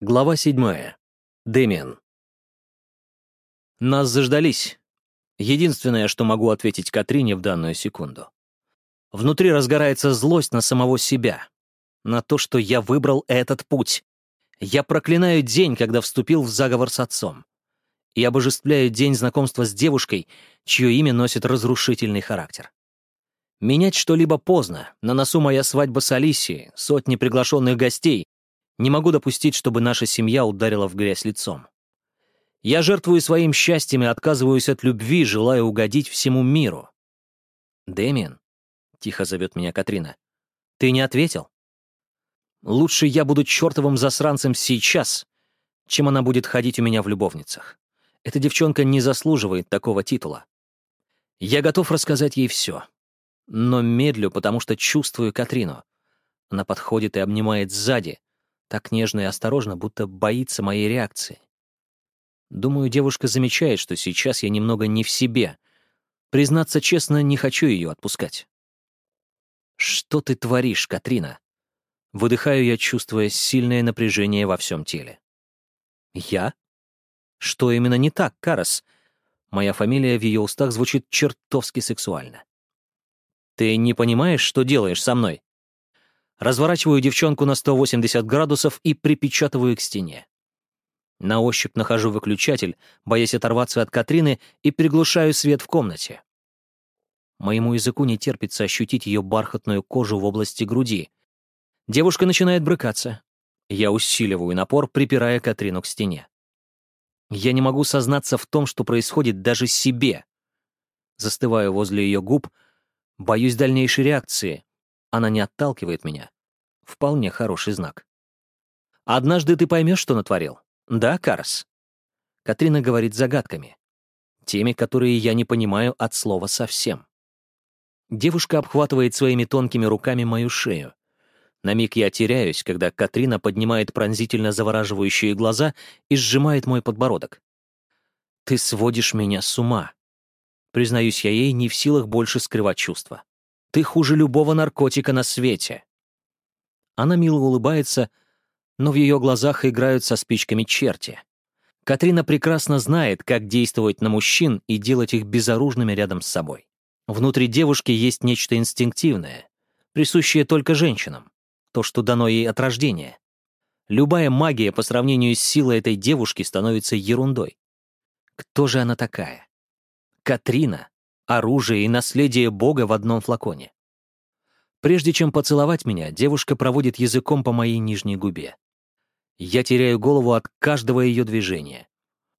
Глава седьмая. Дэмиан. Нас заждались. Единственное, что могу ответить Катрине в данную секунду. Внутри разгорается злость на самого себя, на то, что я выбрал этот путь. Я проклинаю день, когда вступил в заговор с отцом. И обожествляю день знакомства с девушкой, чье имя носит разрушительный характер. Менять что-либо поздно. На носу моя свадьба с Алисией, сотни приглашенных гостей, не могу допустить, чтобы наша семья ударила в грязь лицом. Я жертвую своим счастьем и отказываюсь от любви, желая угодить всему миру. «Дэмиан», — тихо зовет меня Катрина, — «ты не ответил? Лучше я буду чертовым засранцем сейчас, чем она будет ходить у меня в любовницах. Эта девчонка не заслуживает такого титула. Я готов рассказать ей все. Но медлю, потому что чувствую Катрину. Она подходит и обнимает сзади, так нежно и осторожно, будто боится моей реакции. Думаю, девушка замечает, что сейчас я немного не в себе. Признаться честно, не хочу ее отпускать. «Что ты творишь, Катрина?» Выдыхаю я, чувствуя сильное напряжение во всем теле. «Я? Что именно не так, Карас?» Моя фамилия в ее устах звучит чертовски сексуально. «Ты не понимаешь, что делаешь со мной?» Разворачиваю девчонку на 180 градусов и припечатываю к стене. На ощупь нахожу выключатель, боясь оторваться от Катрины, и приглушаю свет в комнате. Моему языку не терпится ощутить ее бархатную кожу в области груди. Девушка начинает брыкаться. Я усиливаю напор, припирая Катрину к стене. Я не могу сознаться в том, что происходит даже себе. Застываю возле ее губ, боюсь дальнейшей реакции, она не отталкивает меня. Вполне хороший знак. «Однажды ты поймешь, что натворил. Да, Карс?» Катрина говорит загадками. Теми, которые я не понимаю от слова совсем. Девушка обхватывает своими тонкими руками мою шею. На миг я теряюсь, когда Катрина поднимает пронзительно завораживающие глаза и сжимает мой подбородок. «Ты сводишь меня с ума». Признаюсь я ей, не в силах больше скрывать чувства. Ты хуже любого наркотика на свете». Она мило улыбается, но в ее глазах играют со спичками черти. Катрина прекрасно знает, как действовать на мужчин и делать их безоружными рядом с собой. Внутри девушки есть нечто инстинктивное, присущее только женщинам, то, что дано ей от рождения. Любая магия по сравнению с силой этой девушки становится ерундой. Кто же она такая? Катрина оружие и наследие Бога в одном флаконе. Прежде чем поцеловать меня, девушка проводит языком по моей нижней губе. Я теряю голову от каждого ее движения.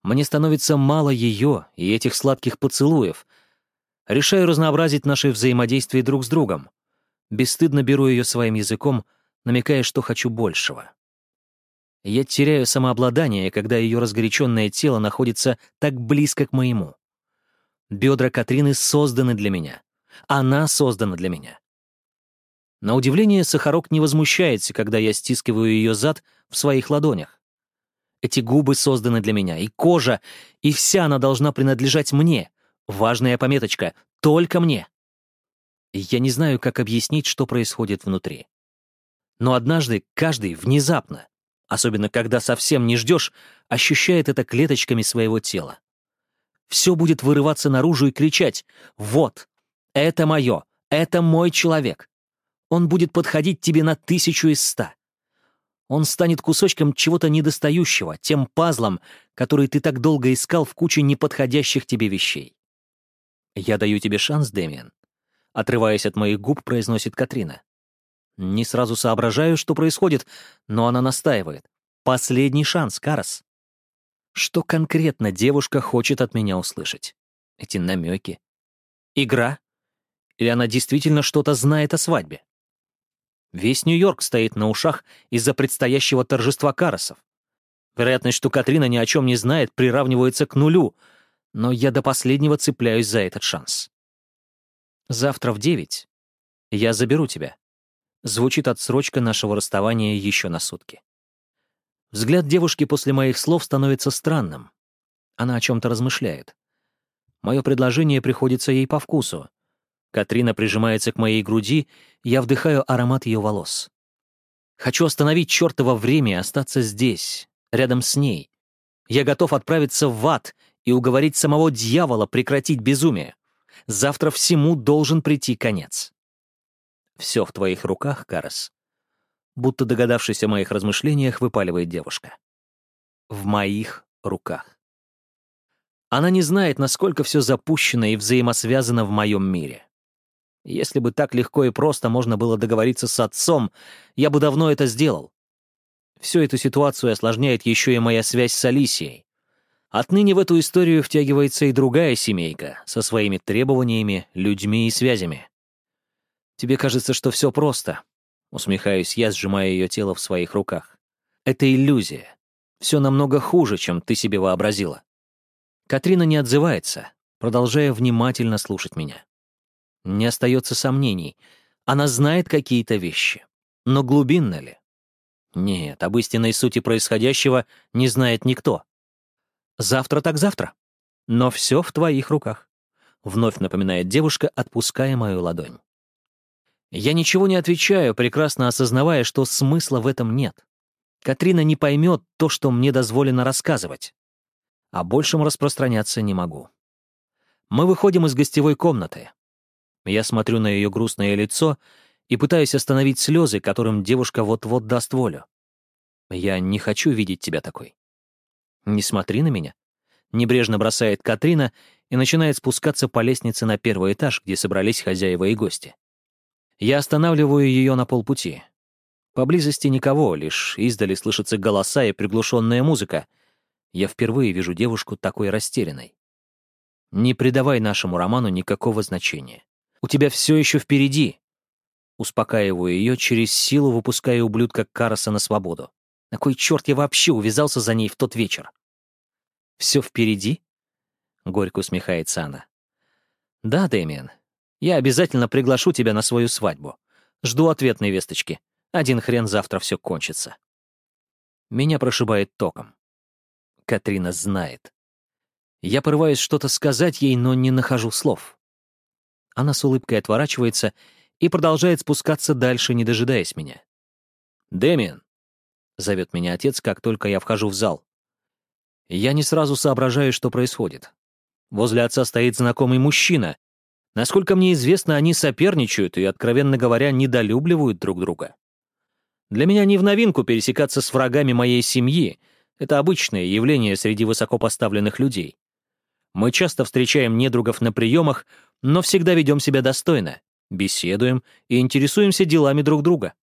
Мне становится мало ее и этих сладких поцелуев. Решаю разнообразить наши взаимодействия друг с другом. Бесстыдно беру ее своим языком, намекая, что хочу большего. Я теряю самообладание, когда ее разгоряченное тело находится так близко к моему. Бедра Катрины созданы для меня. Она создана для меня. На удивление, Сахарок не возмущается, когда я стискиваю ее зад в своих ладонях. Эти губы созданы для меня, и кожа, и вся она должна принадлежать мне. Важная пометочка — только мне. Я не знаю, как объяснить, что происходит внутри. Но однажды каждый внезапно, особенно когда совсем не ждешь, ощущает это клеточками своего тела все будет вырываться наружу и кричать «Вот! Это мое! Это мой человек!» Он будет подходить тебе на тысячу из ста. Он станет кусочком чего-то недостающего, тем пазлом, который ты так долго искал в куче неподходящих тебе вещей. «Я даю тебе шанс, Дэмиан», — отрываясь от моих губ, произносит Катрина. Не сразу соображаю, что происходит, но она настаивает. «Последний шанс, Карас. Что конкретно девушка хочет от меня услышать? Эти намеки? Игра? Или она действительно что-то знает о свадьбе? Весь Нью-Йорк стоит на ушах из-за предстоящего торжества Карасов. Вероятность, что Катрина ни о чем не знает, приравнивается к нулю, но я до последнего цепляюсь за этот шанс. Завтра в девять я заберу тебя. Звучит отсрочка нашего расставания еще на сутки. Взгляд девушки после моих слов становится странным. Она о чем-то размышляет. Мое предложение приходится ей по вкусу. Катрина прижимается к моей груди, я вдыхаю аромат ее волос. Хочу остановить чертово время и остаться здесь, рядом с ней. Я готов отправиться в ад и уговорить самого дьявола прекратить безумие. Завтра всему должен прийти конец. Все в твоих руках, Карас. Будто догадавшись о моих размышлениях, выпаливает девушка. В моих руках. Она не знает, насколько все запущено и взаимосвязано в моем мире. Если бы так легко и просто можно было договориться с отцом, я бы давно это сделал. Всю эту ситуацию осложняет еще и моя связь с Алисией. Отныне в эту историю втягивается и другая семейка со своими требованиями, людьми и связями. Тебе кажется, что все просто. Усмехаюсь я, сжимая ее тело в своих руках. Это иллюзия. Все намного хуже, чем ты себе вообразила. Катрина не отзывается, продолжая внимательно слушать меня. Не остается сомнений. Она знает какие-то вещи. Но глубинно ли? Нет, об истинной сути происходящего не знает никто. Завтра так завтра. Но все в твоих руках. Вновь напоминает девушка, отпуская мою ладонь. Я ничего не отвечаю, прекрасно осознавая, что смысла в этом нет. Катрина не поймет то, что мне дозволено рассказывать. О большем распространяться не могу. Мы выходим из гостевой комнаты. Я смотрю на ее грустное лицо и пытаюсь остановить слезы, которым девушка вот-вот даст волю. Я не хочу видеть тебя такой. Не смотри на меня. Небрежно бросает Катрина и начинает спускаться по лестнице на первый этаж, где собрались хозяева и гости. Я останавливаю ее на полпути. Поблизости никого, лишь издали слышатся голоса и приглушенная музыка. Я впервые вижу девушку такой растерянной. Не придавай нашему роману никакого значения. У тебя все еще впереди. Успокаиваю ее, через силу выпуская ублюдка Караса на свободу. На кой черт я вообще увязался за ней в тот вечер? Все впереди? Горько усмехается она. Да, Дэмиан, я обязательно приглашу тебя на свою свадьбу. Жду ответной весточки. Один хрен завтра все кончится. Меня прошибает током. Катрина знает. Я порываюсь что-то сказать ей, но не нахожу слов. Она с улыбкой отворачивается и продолжает спускаться дальше, не дожидаясь меня. «Дэмиан!» — зовет меня отец, как только я вхожу в зал. Я не сразу соображаю, что происходит. Возле отца стоит знакомый мужчина. Насколько мне известно, они соперничают и, откровенно говоря, недолюбливают друг друга. Для меня не в новинку пересекаться с врагами моей семьи. Это обычное явление среди высокопоставленных людей. Мы часто встречаем недругов на приемах, но всегда ведем себя достойно, беседуем и интересуемся делами друг друга.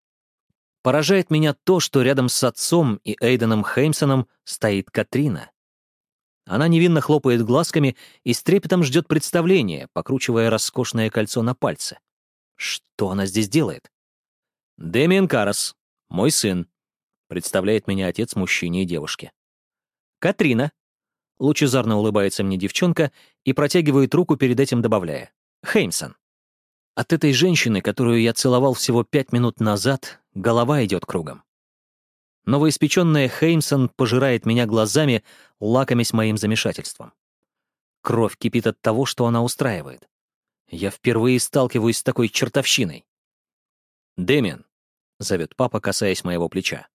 Поражает меня то, что рядом с отцом и Эйденом Хеймсоном стоит Катрина. Она невинно хлопает глазками и с трепетом ждет представления, покручивая роскошное кольцо на пальце. Что она здесь делает? «Дэмиен Карас, мой сын», — представляет меня отец мужчине и девушке. «Катрина», Лучезарно улыбается мне девчонка и протягивает руку, перед этим добавляя. «Хеймсон». От этой женщины, которую я целовал всего пять минут назад, голова идет кругом. Новоиспеченная Хеймсон пожирает меня глазами, лакомясь моим замешательством. Кровь кипит от того, что она устраивает. Я впервые сталкиваюсь с такой чертовщиной. «Дэмиан», — зовет папа, касаясь моего плеча.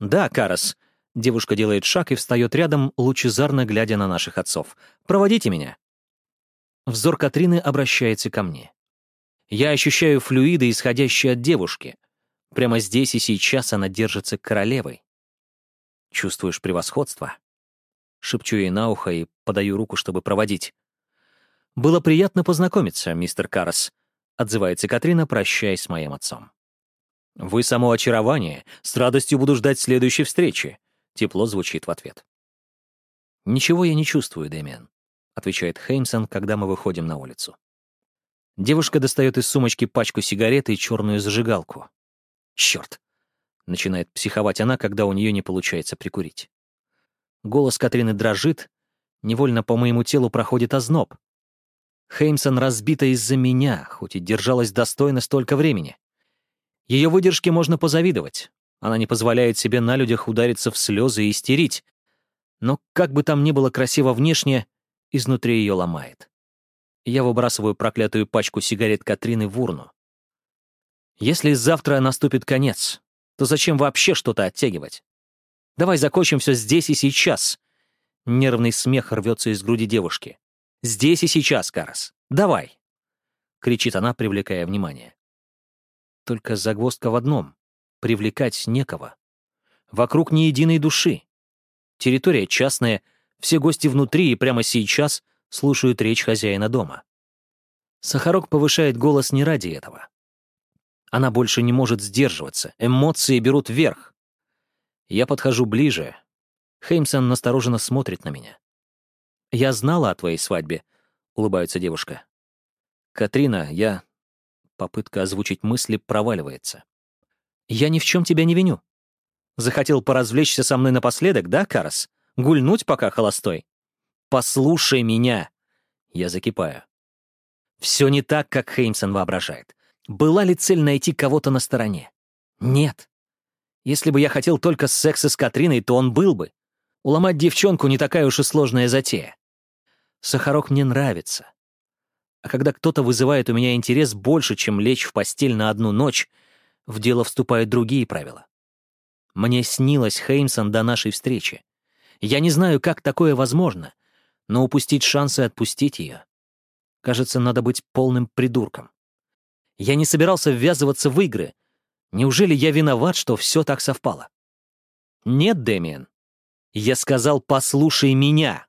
«Да, Карас», Девушка делает шаг и встает рядом, лучезарно глядя на наших отцов. «Проводите меня». Взор Катрины обращается ко мне. Я ощущаю флюиды, исходящие от девушки. Прямо здесь и сейчас она держится королевой. Чувствуешь превосходство? Шепчу ей на ухо и подаю руку, чтобы проводить. «Было приятно познакомиться, мистер Карас», — отзывается Катрина, прощаясь с моим отцом. «Вы само очарование. С радостью буду ждать следующей встречи», Тепло звучит в ответ. «Ничего я не чувствую, Дэмиан», — отвечает Хеймсон, когда мы выходим на улицу. Девушка достает из сумочки пачку сигарет и черную зажигалку. Черт! начинает психовать она, когда у нее не получается прикурить. Голос Катрины дрожит, невольно по моему телу проходит озноб. Хеймсон разбита из-за меня, хоть и держалась достойно столько времени. Ее выдержке можно позавидовать. Она не позволяет себе на людях удариться в слезы и истерить. Но как бы там ни было красиво внешне, изнутри ее ломает. Я выбрасываю проклятую пачку сигарет Катрины в урну. Если завтра наступит конец, то зачем вообще что-то оттягивать? Давай закончим все здесь и сейчас. Нервный смех рвется из груди девушки. Здесь и сейчас, Карас. Давай. Кричит она, привлекая внимание. Только загвоздка в одном — привлекать некого. Вокруг ни единой души. Территория частная, все гости внутри и прямо сейчас слушают речь хозяина дома. Сахарок повышает голос не ради этого. Она больше не может сдерживаться, эмоции берут верх. Я подхожу ближе. Хеймсон настороженно смотрит на меня. «Я знала о твоей свадьбе», — улыбается девушка. «Катрина, я...» Попытка озвучить мысли проваливается. «Я ни в чем тебя не виню. Захотел поразвлечься со мной напоследок, да, Карас? Гульнуть пока холостой? Послушай меня!» Я закипаю. Все не так, как Хеймсон воображает. Была ли цель найти кого-то на стороне? Нет. Если бы я хотел только секса с Катриной, то он был бы. Уломать девчонку не такая уж и сложная затея. Сахарок мне нравится. А когда кто-то вызывает у меня интерес больше, чем лечь в постель на одну ночь, в дело вступают другие правила. Мне снилось Хеймсон до нашей встречи. Я не знаю, как такое возможно, но упустить шанс и отпустить ее. Кажется, надо быть полным придурком. Я не собирался ввязываться в игры. Неужели я виноват, что все так совпало? Нет, Дэмиен. Я сказал, послушай меня.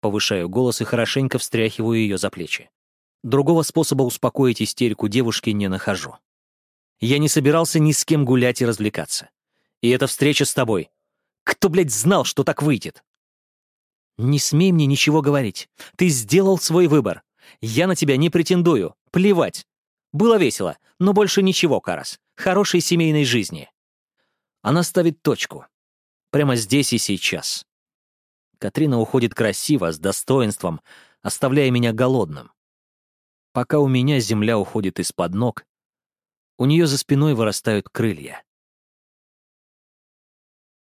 Повышаю голос и хорошенько встряхиваю ее за плечи. Другого способа успокоить истерику девушки не нахожу. Я не собирался ни с кем гулять и развлекаться. И эта встреча с тобой. Кто, блядь, знал, что так выйдет? Не смей мне ничего говорить. Ты сделал свой выбор. Я на тебя не претендую. Плевать. Было весело, но больше ничего, Карас. Хорошей семейной жизни. Она ставит точку. Прямо здесь и сейчас. Катрина уходит красиво, с достоинством, оставляя меня голодным. Пока у меня земля уходит из-под ног, у нее за спиной вырастают крылья.